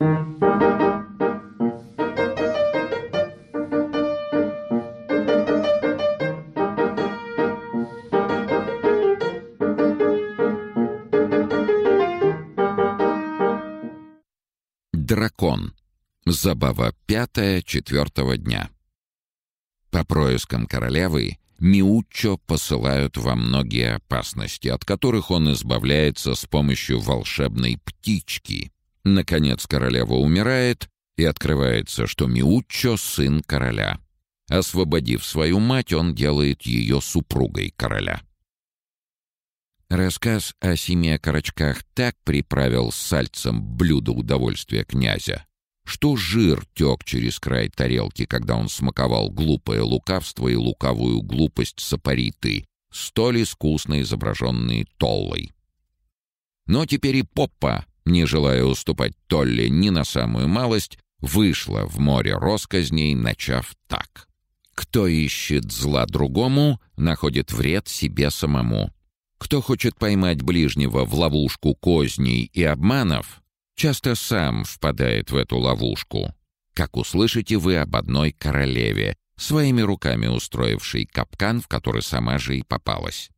Дракон. Забава пятая четвертого дня. По проискам королевы Миуччо посылают во многие опасности, от которых он избавляется с помощью волшебной птички. Наконец королева умирает, и открывается, что Миуччо — сын короля. Освободив свою мать, он делает ее супругой короля. Рассказ о семи окорочках так приправил сальцем блюдо удовольствия князя, что жир тек через край тарелки, когда он смаковал глупое лукавство и лукавую глупость сапориты, столь искусно изображенные Толлой. Но теперь и Поппа, не желая уступать Толле ни на самую малость, вышла в море росказней, начав так. «Кто ищет зла другому, находит вред себе самому. Кто хочет поймать ближнего в ловушку козней и обманов, часто сам впадает в эту ловушку. Как услышите вы об одной королеве, своими руками устроившей капкан, в который сама же и попалась.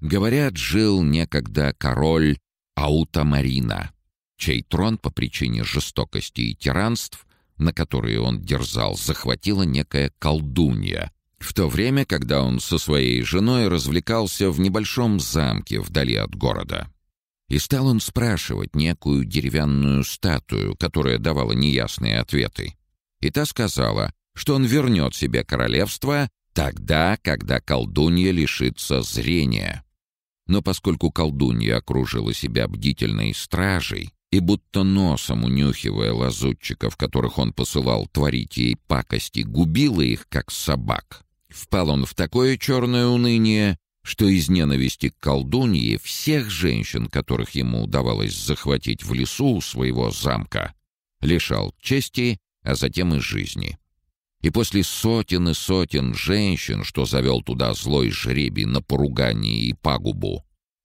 Говорят, жил некогда король Аутамарина, чей трон по причине жестокости и тиранств, на которые он дерзал, захватила некая колдунья, в то время, когда он со своей женой развлекался в небольшом замке вдали от города. И стал он спрашивать некую деревянную статую, которая давала неясные ответы. И та сказала, что он вернет себе королевство тогда, когда колдунья лишится зрения. Но поскольку колдунья окружила себя бдительной стражей, и будто носом унюхивая лазутчиков, которых он посылал творить ей пакости, губила их, как собак, Впал он в такое черное уныние, что из ненависти к колдунье всех женщин, которых ему удавалось захватить в лесу у своего замка, лишал чести, а затем и жизни. И после сотен и сотен женщин, что завел туда злой жребий на поругание и пагубу,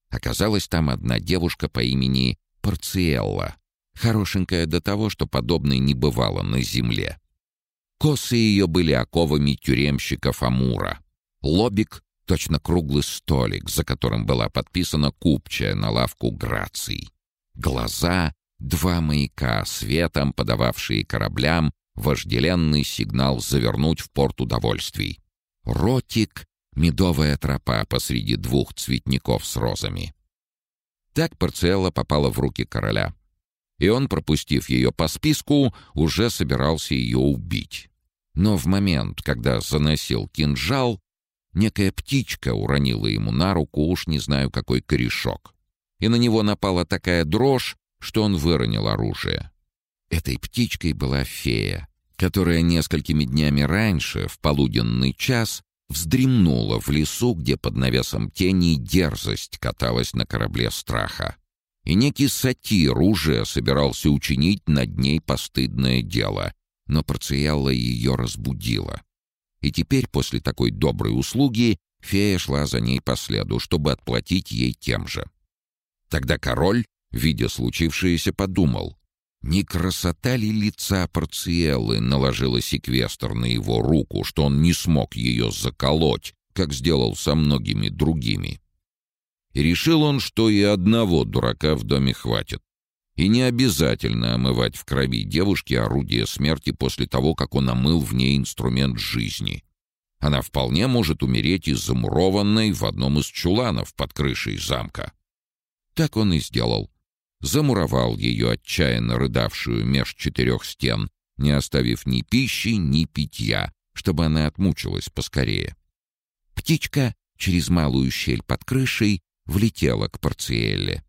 оказалась там одна девушка по имени Парциэлла, хорошенькая до того, что подобной не бывало на земле. Косы ее были оковами тюремщиков Амура. Лобик — точно круглый столик, за которым была подписана купчая на лавку Граций. Глаза — два маяка, светом подававшие кораблям вожделенный сигнал завернуть в порт удовольствий. Ротик — медовая тропа посреди двух цветников с розами. Так Парциэлла попала в руки короля — и он, пропустив ее по списку, уже собирался ее убить. Но в момент, когда заносил кинжал, некая птичка уронила ему на руку уж не знаю какой корешок. И на него напала такая дрожь, что он выронил оружие. Этой птичкой была фея, которая несколькими днями раньше, в полуденный час, вздремнула в лесу, где под навесом тени дерзость каталась на корабле страха и некий сатир уже собирался учинить над ней постыдное дело, но Парциялла ее разбудила. И теперь, после такой доброй услуги, фея шла за ней по следу, чтобы отплатить ей тем же. Тогда король, видя случившееся, подумал, не красота ли лица Парциэллы наложила секвестр на его руку, что он не смог ее заколоть, как сделал со многими другими. И решил он, что и одного дурака в доме хватит. И не обязательно омывать в крови девушки орудие смерти после того, как он омыл в ней инструмент жизни. Она вполне может умереть и замурованной в одном из чуланов под крышей замка. Так он и сделал. Замуровал ее отчаянно рыдавшую меж четырех стен, не оставив ни пищи, ни питья, чтобы она отмучилась поскорее. Птичка через малую щель под крышей влетела к Парциэлле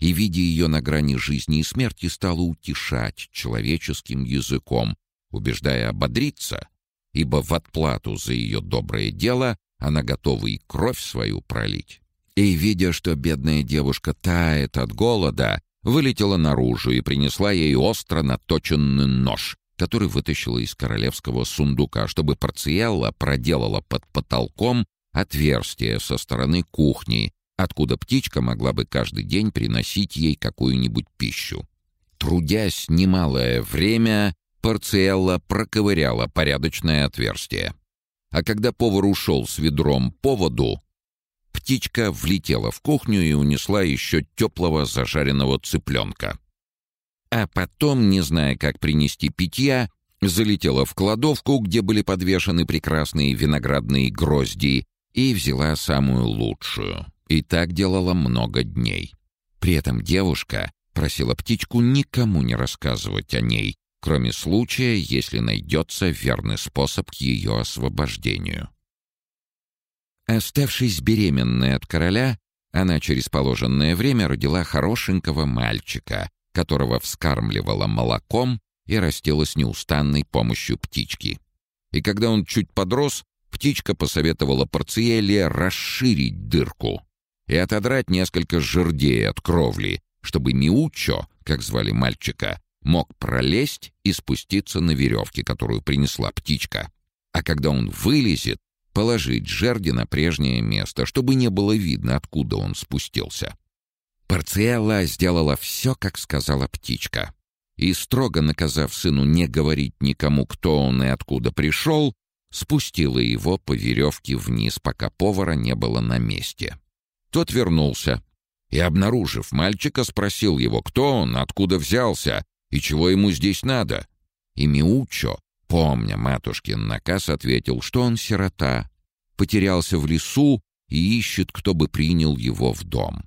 и, видя ее на грани жизни и смерти, стала утешать человеческим языком, убеждая ободриться, ибо в отплату за ее доброе дело она готова и кровь свою пролить. И, видя, что бедная девушка тает от голода, вылетела наружу и принесла ей остро наточенный нож, который вытащила из королевского сундука, чтобы Парциэлла проделала под потолком отверстие со стороны кухни, откуда птичка могла бы каждый день приносить ей какую-нибудь пищу. трудясь немалое время, Парциэлла проковыряла порядочное отверстие. А когда повар ушел с ведром по воду, птичка влетела в кухню и унесла еще теплого зажаренного цыпленка. А потом, не зная, как принести питья, залетела в кладовку, где были подвешены прекрасные виноградные грозди, и взяла самую лучшую. И так делала много дней. При этом девушка просила птичку никому не рассказывать о ней, кроме случая, если найдется верный способ к ее освобождению. Оставшись беременной от короля, она через положенное время родила хорошенького мальчика, которого вскармливала молоком и растила с неустанной помощью птички. И когда он чуть подрос, птичка посоветовала Порциеле расширить дырку и отодрать несколько жердей от кровли, чтобы Миучо, как звали мальчика, мог пролезть и спуститься на веревке, которую принесла птичка. А когда он вылезет, положить жерди на прежнее место, чтобы не было видно, откуда он спустился. Парциэлла сделала все, как сказала птичка. И, строго наказав сыну не говорить никому, кто он и откуда пришел, спустила его по веревке вниз, пока повара не было на месте. Тот вернулся и, обнаружив мальчика, спросил его, кто он, откуда взялся и чего ему здесь надо. И Миучо, помня матушкин наказ, ответил, что он сирота, потерялся в лесу и ищет, кто бы принял его в дом.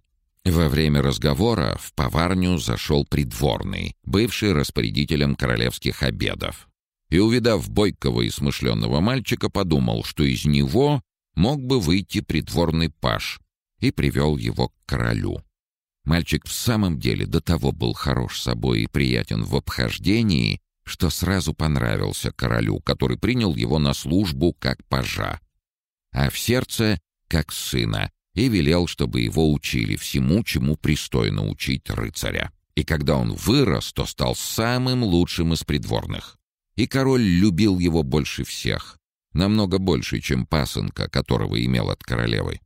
Во время разговора в поварню зашел придворный, бывший распорядителем королевских обедов. И, увидав бойкого и смышленного мальчика, подумал, что из него мог бы выйти придворный паш, и привел его к королю. Мальчик в самом деле до того был хорош собой и приятен в обхождении, что сразу понравился королю, который принял его на службу как пажа, а в сердце — как сына, и велел, чтобы его учили всему, чему пристойно учить рыцаря. И когда он вырос, то стал самым лучшим из придворных. И король любил его больше всех, намного больше, чем пасынка, которого имел от королевы.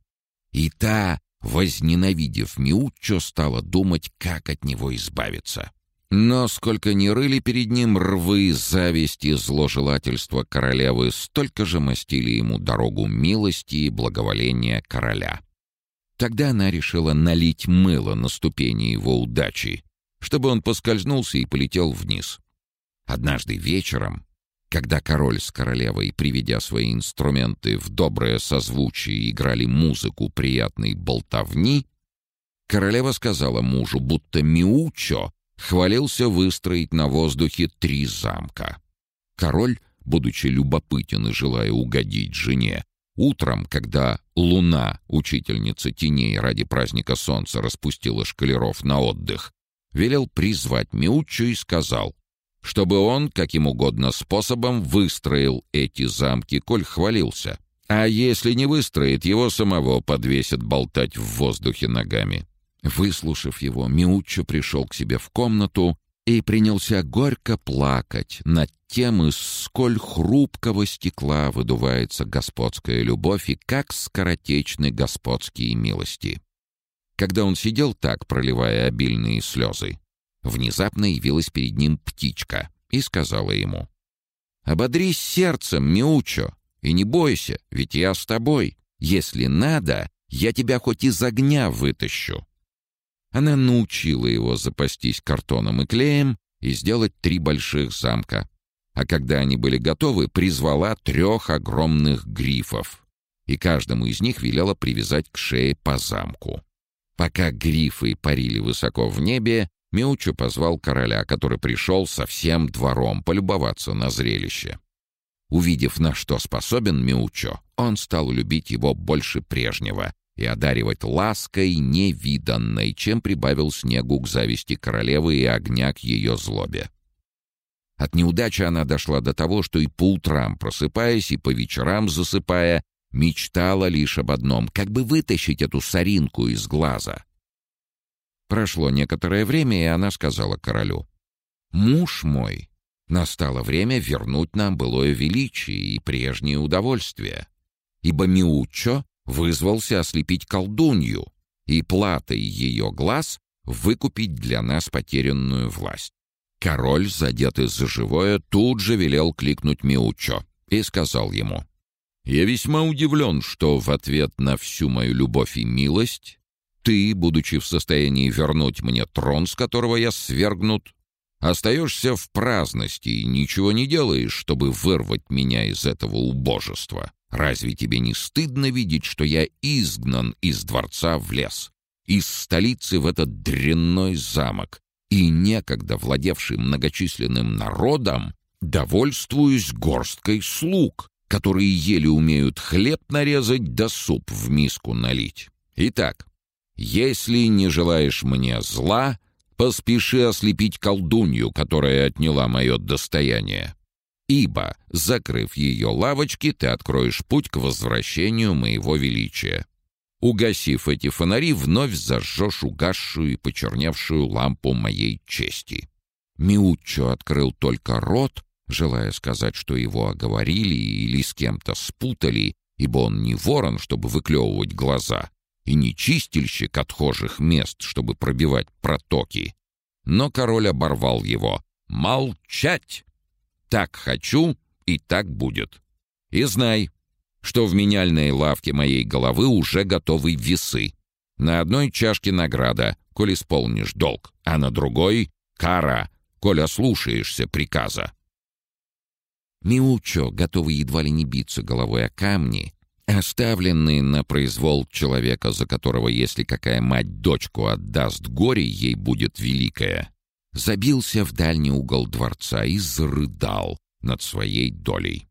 И та, возненавидев Миуччо, стала думать, как от него избавиться. Но сколько ни рыли перед ним рвы, зависти, зложелательства королевы, столько же мастили ему дорогу милости и благоволения короля. Тогда она решила налить мыло на ступени его удачи, чтобы он поскользнулся и полетел вниз. Однажды вечером когда король с королевой, приведя свои инструменты в доброе созвучие, играли музыку приятной болтовни, королева сказала мужу, будто Миучо хвалился выстроить на воздухе три замка. Король, будучи любопытен и желая угодить жене, утром, когда луна, учительница теней ради праздника солнца, распустила шкалеров на отдых, велел призвать Миучо и сказал чтобы он каким угодно способом выстроил эти замки, коль хвалился. А если не выстроит, его самого подвесят болтать в воздухе ногами. Выслушав его, Миуччо пришел к себе в комнату и принялся горько плакать над тем, из сколь хрупкого стекла выдувается господская любовь и как скоротечны господские милости. Когда он сидел так, проливая обильные слезы, Внезапно явилась перед ним птичка и сказала ему. «Ободрись сердцем, Миучо, и не бойся, ведь я с тобой. Если надо, я тебя хоть из огня вытащу». Она научила его запастись картоном и клеем и сделать три больших замка. А когда они были готовы, призвала трех огромных грифов, и каждому из них велела привязать к шее по замку. Пока грифы парили высоко в небе, Миучу позвал короля, который пришел со всем двором полюбоваться на зрелище. Увидев, на что способен Миучо, он стал любить его больше прежнего и одаривать лаской невиданной, чем прибавил снегу к зависти королевы и огня к ее злобе. От неудачи она дошла до того, что и по утрам просыпаясь, и по вечерам засыпая, мечтала лишь об одном — как бы вытащить эту соринку из глаза — Прошло некоторое время, и она сказала королю, «Муж мой, настало время вернуть нам былое величие и прежнее удовольствие, ибо Миуччо вызвался ослепить колдунью и платой ее глаз выкупить для нас потерянную власть. Король, задетый за живое, тут же велел кликнуть Миучо и сказал ему, «Я весьма удивлен, что в ответ на всю мою любовь и милость ты, будучи в состоянии вернуть мне трон, с которого я свергнут, остаешься в праздности и ничего не делаешь, чтобы вырвать меня из этого убожества. Разве тебе не стыдно видеть, что я изгнан из дворца в лес, из столицы в этот дрянной замок, и некогда владевший многочисленным народом, довольствуюсь горсткой слуг, которые еле умеют хлеб нарезать да суп в миску налить. Итак, если не желаешь мне зла, поспеши ослепить колдунью, которая отняла мое достояние. Ибо, закрыв ее лавочки, ты откроешь путь к возвращению моего величия. Угасив эти фонари, вновь зажжешь угасшую и почерневшую лампу моей чести». Миуччо открыл только рот, желая сказать, что его оговорили или с кем-то спутали, ибо он не ворон, чтобы выклевывать глаза, и не чистильщик отхожих мест, чтобы пробивать протоки. Но король оборвал его. «Молчать! Так хочу, и так будет. И знай, что в меняльной лавке моей головы уже готовы весы. На одной чашке награда, коль исполнишь долг, а на другой — кара, коль ослушаешься приказа. Миучо, готовый едва ли не биться головой о камни, оставленный на произвол человека, за которого, если какая мать дочку отдаст горе, ей будет великая, забился в дальний угол дворца и зарыдал над своей долей.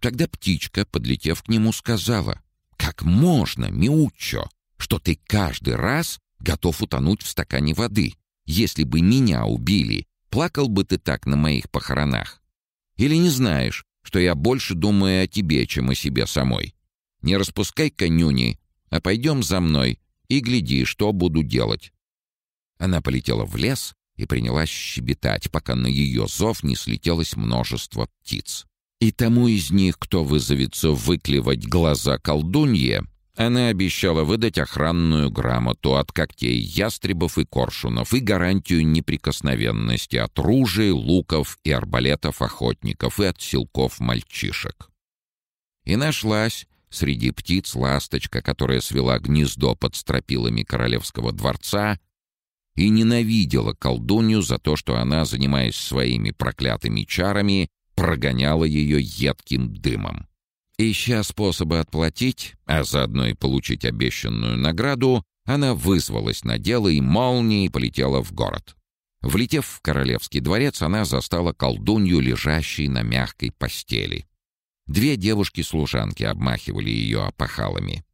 Тогда птичка, подлетев к нему, сказала, «Как можно, Миучо, что ты каждый раз готов утонуть в стакане воды? Если бы меня убили, плакал бы ты так на моих похоронах? Или не знаешь, что я больше думаю о тебе, чем о себе самой? Не распускай конюни, а пойдем за мной и гляди, что буду делать». Она полетела в лес и принялась щебетать, пока на ее зов не слетелось множество птиц. И тому из них, кто вызовется выклевать глаза колдунье, она обещала выдать охранную грамоту от когтей ястребов и коршунов и гарантию неприкосновенности от ружей, луков и арбалетов охотников и от силков мальчишек. И нашлась среди птиц ласточка, которая свела гнездо под стропилами королевского дворца и ненавидела колдунью за то, что она, занимаясь своими проклятыми чарами, прогоняла ее едким дымом. Ища способы отплатить, а заодно и получить обещанную награду, она вызвалась на дело и молнией полетела в город. Влетев в королевский дворец, она застала колдунью, лежащей на мягкой постели. Две девушки-служанки обмахивали ее опахалами.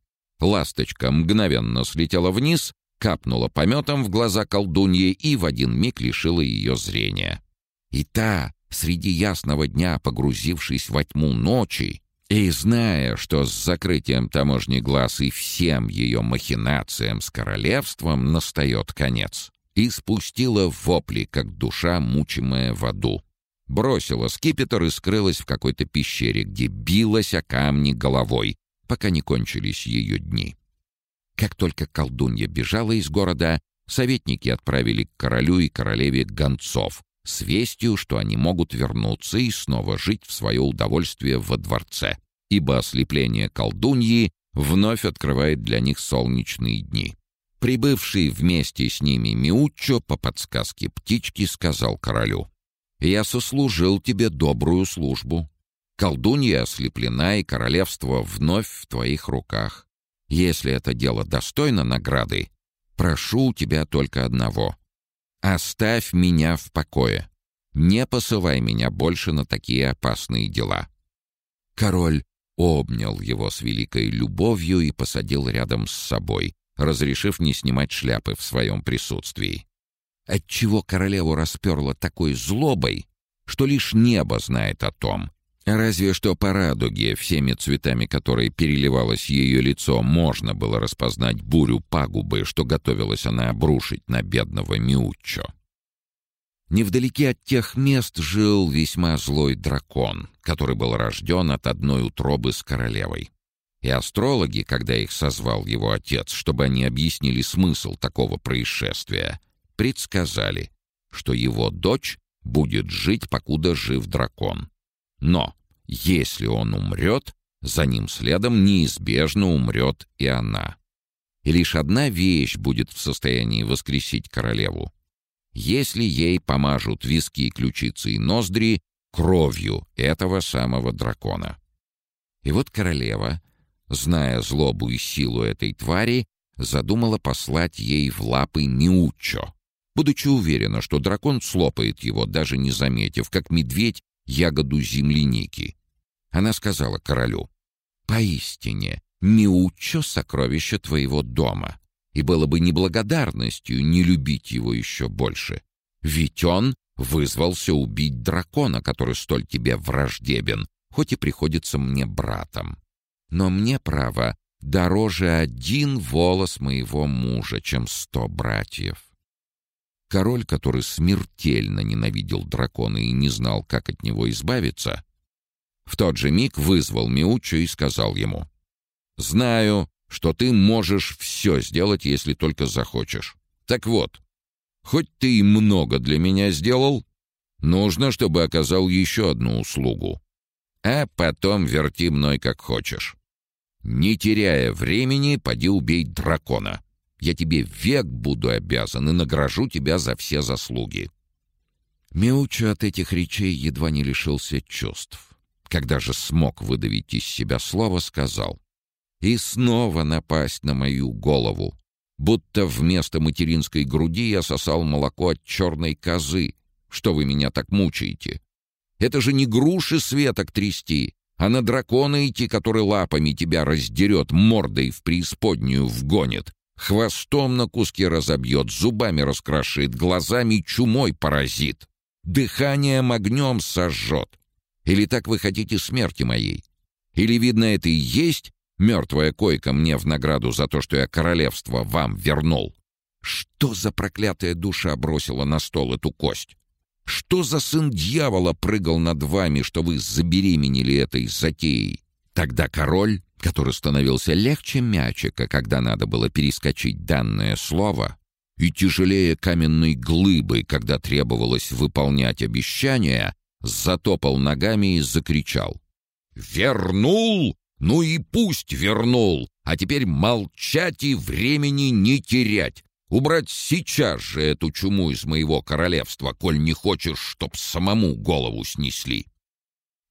Ласточка мгновенно слетела вниз, капнула пометом в глаза колдуньи и в один миг лишила ее зрения. И та, среди ясного дня погрузившись во тьму ночи, и зная, что с закрытием таможни глаз и всем ее махинациям с королевством настает конец, и спустила вопли, как душа, мучимая в аду. Бросила скипетр и скрылась в какой-то пещере, где билась о камни головой, пока не кончились ее дни. Как только колдунья бежала из города, советники отправили к королю и королеве гонцов, с вестью, что они могут вернуться и снова жить в свое удовольствие во дворце, ибо ослепление колдуньи вновь открывает для них солнечные дни. Прибывший вместе с ними Миуччо по подсказке птички сказал королю, «Я сослужил тебе добрую службу. Колдунья ослеплена, и королевство вновь в твоих руках. Если это дело достойно награды, прошу тебя только одного — Оставь меня в покое. Не посылай меня больше на такие опасные дела». Король обнял его с великой любовью и посадил рядом с собой, разрешив не снимать шляпы в своем присутствии. Отчего королеву расперла такой злобой, что лишь небо знает о том, Разве что по радуге, всеми цветами которой переливалось ее лицо, можно было распознать бурю пагубы, что готовилась она обрушить на бедного Миуччо. Невдалеке от тех мест жил весьма злой дракон, который был рожден от одной утробы с королевой. И астрологи, когда их созвал его отец, чтобы они объяснили смысл такого происшествия, предсказали, что его дочь будет жить, покуда жив дракон. Но если он умрет, за ним следом неизбежно умрет и она. И лишь одна вещь будет в состоянии воскресить королеву. Если ей помажут виски, ключицы и ноздри кровью этого самого дракона. И вот королева, зная злобу и силу этой твари, задумала послать ей в лапы Миуччо, будучи уверена, что дракон слопает его, даже не заметив, как медведь ягоду земляники. Она сказала королю, «Поистине, Миуччо — сокровище твоего дома, и было бы неблагодарностью не любить его еще больше. Ведь он вызвался убить дракона, который столь тебе враждебен, хоть и приходится мне братом. Но мне, право, дороже один волос моего мужа, чем сто братьев. Король, который смертельно ненавидел дракона и не знал, как от него избавиться, в тот же миг вызвал Миучу и сказал ему, «Знаю, что ты можешь все сделать, если только захочешь. Так вот, хоть ты и много для меня сделал, нужно, чтобы оказал еще одну услугу. А потом верти мной как хочешь. Не теряя времени, поди убей дракона. Я тебе век буду обязан и награжу тебя за все заслуги». Мяучу от этих речей едва не лишился чувств. Когда же смог выдавить из себя слово, сказал. «И снова напасть на мою голову, будто вместо материнской груди я сосал молоко от черной козы. Что вы меня так мучаете? Это же не груши светок трясти, а на дракона идти, который лапами тебя раздерет, мордой в преисподнюю вгонит, хвостом на куски разобьет, зубами раскрошит, глазами чумой поразит, дыханием огнем сожжет. Или так вы хотите смерти моей? Или, видно, это и есть мертвая койка мне в награду за то, что я королевство вам вернул? Что за проклятая душа бросила на стол эту кость? Что за сын дьявола прыгал над вами, что вы забеременели этой затеей? Тогда король, который становился легче мячика, когда надо было перескочить данное слово, и тяжелее каменной глыбы, когда требовалось выполнять обещания, затопал ногами и закричал. «Вернул? Ну и пусть вернул! А теперь молчать и времени не терять! Убрать сейчас же эту чуму из моего королевства, коль не хочешь, чтоб самому голову снесли!»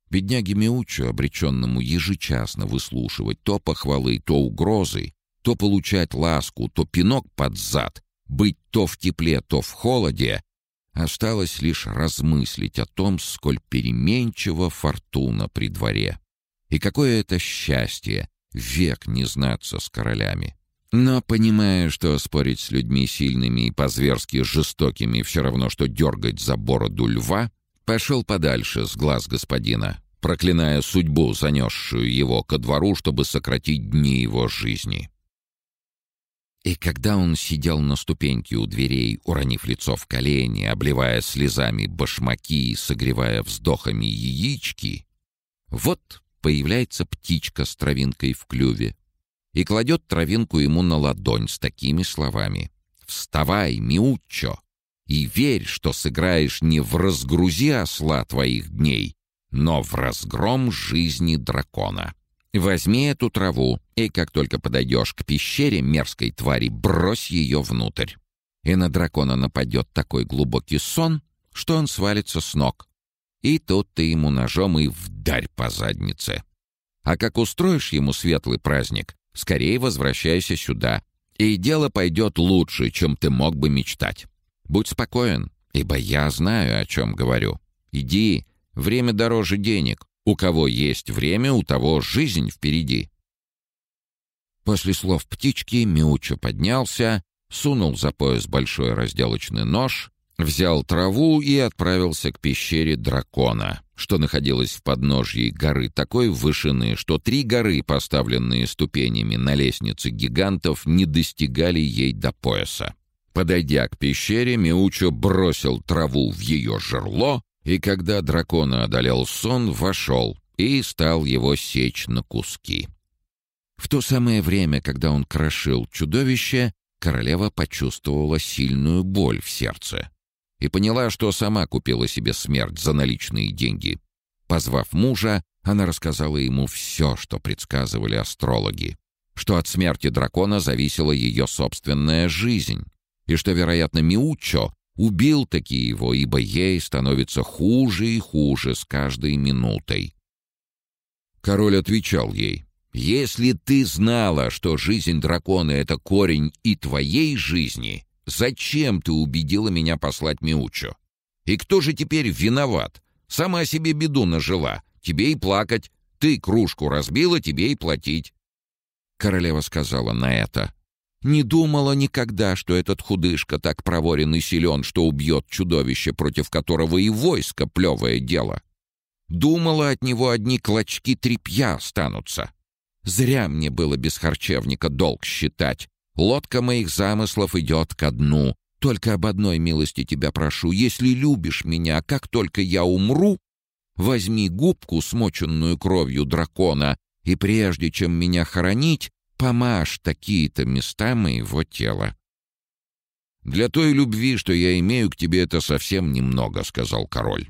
Бедняге Миучу, обреченному ежечасно выслушивать то похвалы, то угрозы, то получать ласку, то пинок под зад, быть то в тепле, то в холоде, Осталось лишь размыслить о том, сколь переменчива фортуна при дворе. И какое это счастье век не знаться с королями. Но, понимая, что спорить с людьми сильными и по-зверски жестокими все равно, что дергать за бороду льва, пошел подальше с глаз господина, проклиная судьбу, занесшую его ко двору, чтобы сократить дни его жизни. И когда он сидел на ступеньке у дверей, уронив лицо в колени, обливая слезами башмаки и согревая вздохами яички, вот появляется птичка с травинкой в клюве и кладет травинку ему на ладонь с такими словами «Вставай, Миуччо, и верь, что сыграешь не в разгрузи осла твоих дней, но в разгром жизни дракона». Возьми эту траву, и как только подойдешь к пещере мерзкой твари, брось ее внутрь. И на дракона нападет такой глубокий сон, что он свалится с ног. И тут ты ему ножом и вдарь по заднице. А как устроишь ему светлый праздник, скорее возвращайся сюда, и дело пойдет лучше, чем ты мог бы мечтать. Будь спокоен, ибо я знаю, о чем говорю. Иди, время дороже денег. У кого есть время, у того жизнь впереди. После слов птички Миучо поднялся, сунул за пояс большой разделочный нож, взял траву и отправился к пещере дракона, что находилась в подножье горы такой вышины, что три горы, поставленные ступенями на лестнице гигантов, не достигали ей до пояса. Подойдя к пещере, Миучо бросил траву в ее жерло и когда дракона одолел сон, вошел и стал его сечь на куски. В то самое время, когда он крошил чудовище, королева почувствовала сильную боль в сердце. и поняла, что сама купила себе смерть за наличные деньги. Позвав мужа, она рассказала ему все, что предсказывали астрологи, что от смерти дракона зависела ее собственная жизнь, и что, вероятно, Миучо убил таки его, ибо ей становится хуже и хуже с каждой минутой. Король отвечал ей, «Если ты знала, что жизнь дракона — это корень и твоей жизни, зачем ты убедила меня послать Миучо? И кто же теперь виноват? Сама себе беду нажила, тебе и плакать. Ты кружку разбила, тебе и платить». Королева сказала на это, «Не думала никогда, что этот худышка так проворен и силен, что убьет чудовище, против которого и войско плевое дело. Думала, от него одни клочки тряпья останутся. Зря мне было без харчевника долг считать. Лодка моих замыслов идет ко дну. Только об одной милости тебя прошу. Если любишь меня, как только я умру, возьми губку, смоченную кровью дракона, и прежде чем меня хоронить, помажь такие-то места моего тела. «Для той любви, что я имею к тебе, это совсем немного», — сказал король.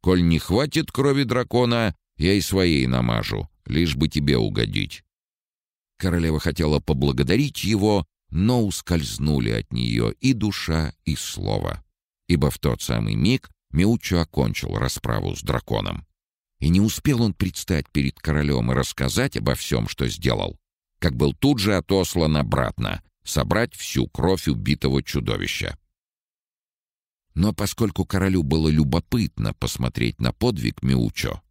Коль не хватит крови дракона, я и своей намажу, лишь бы тебе угодить». Королева хотела поблагодарить его, но ускользнули от нее и душа, и слово. Ибо в тот самый миг Миучо окончил расправу с драконом. И не успел он предстать перед королем и рассказать обо всем, что сделал, как был тут же отослан обратно, собрать всю кровь убитого чудовища. Но поскольку королю было любопытно посмотреть на подвиг Миучо,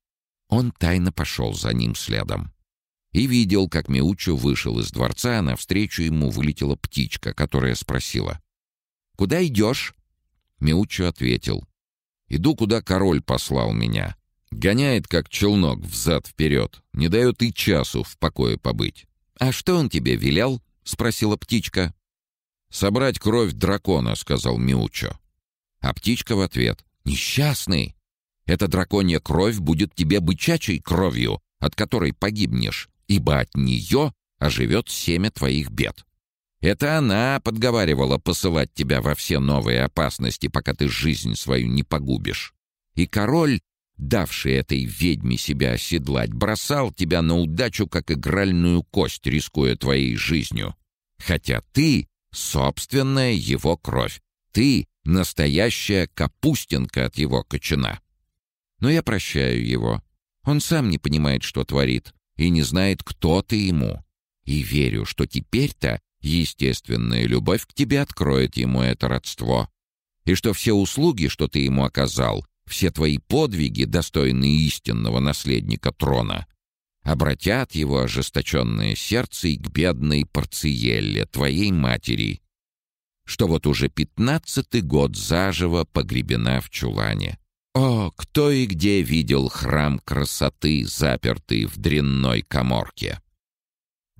он тайно пошел за ним следом. И видел, как Миучо вышел из дворца, а навстречу ему вылетела птичка, которая спросила. «Куда идешь?» Миучо ответил. «Иду, куда король послал меня. Гоняет, как челнок, взад-вперед. Не дает и часу в покое побыть». «А что он тебе велел?» — спросила птичка. «Собрать кровь дракона», — сказал Миучо. А птичка в ответ «Несчастный! Эта драконья кровь будет тебе бычачей кровью, от которой погибнешь, ибо от нее оживет семя твоих бед. Это она подговаривала посылать тебя во все новые опасности, пока ты жизнь свою не погубишь. И король, давший этой ведьме себя оседлать, бросал тебя на удачу, как игральную кость, рискуя твоей жизнью. Хотя ты — собственная его кровь. Ты Настоящая капустинка от его кочана. Но я прощаю его. Он сам не понимает, что творит, и не знает, кто ты ему. И верю, что теперь-то естественная любовь к тебе откроет ему это родство. И что все услуги, что ты ему оказал, все твои подвиги, достойные истинного наследника трона, обратят его ожесточенное сердце и к бедной Парциелле, твоей матери, что вот уже пятнадцатый год заживо погребена в чулане. О, кто и где видел храм красоты, запертый в дрянной коморке?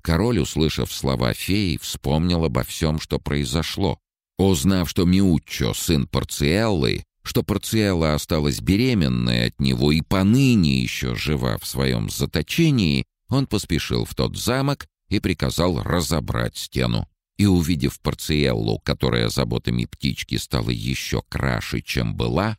Король, услышав слова феи, вспомнил обо всем, что произошло. Узнав, что Миуччо — сын Парциэллы, что Парциэлла осталась беременной от него и поныне еще жива в своем заточении, он поспешил в тот замок и приказал разобрать стену и, увидев Парциеллу, которая заботами птички стала еще краше, чем была,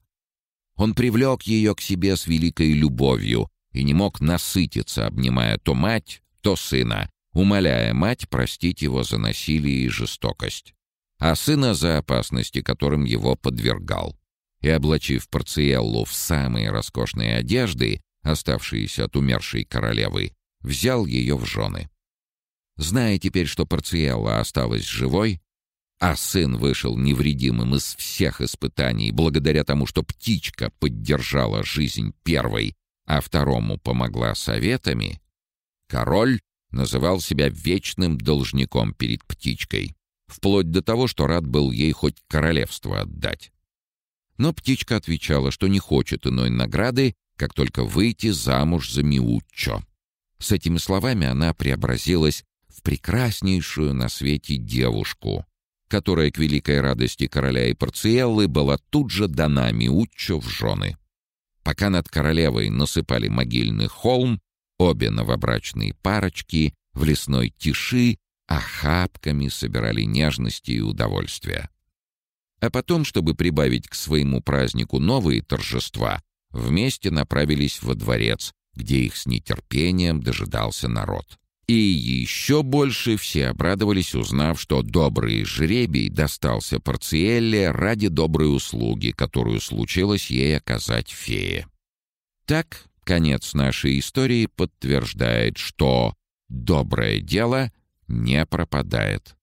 он привлек ее к себе с великой любовью и не мог насытиться, обнимая то мать, то сына, умоляя мать простить его за насилие и жестокость, а сына за опасности, которым его подвергал. И, облачив Парциеллу в самые роскошные одежды, оставшиеся от умершей королевы, взял ее в жены. Зная теперь, что Парциэлла осталась живой, а сын вышел невредимым из всех испытаний благодаря тому, что птичка поддержала жизнь первой, а второму помогла советами, король называл себя вечным должником перед птичкой, вплоть до того, что рад был ей хоть королевство отдать. Но птичка отвечала, что не хочет иной награды, как только выйти замуж за Миуччо. С этими словами она преобразилась в прекраснейшую на свете девушку, которая к великой радости короля и Парциеллы была тут же дана Миуччо в жены. Пока над королевой насыпали могильный холм, обе новобрачные парочки в лесной тиши охапками собирали нежности и удовольствия. А потом, чтобы прибавить к своему празднику новые торжества, вместе направились во дворец, где их с нетерпением дожидался народ. И еще больше все обрадовались, узнав, что добрый жребий достался Парциэлле ради доброй услуги, которую случилось ей оказать фее. Так, конец нашей истории подтверждает, что доброе дело не пропадает.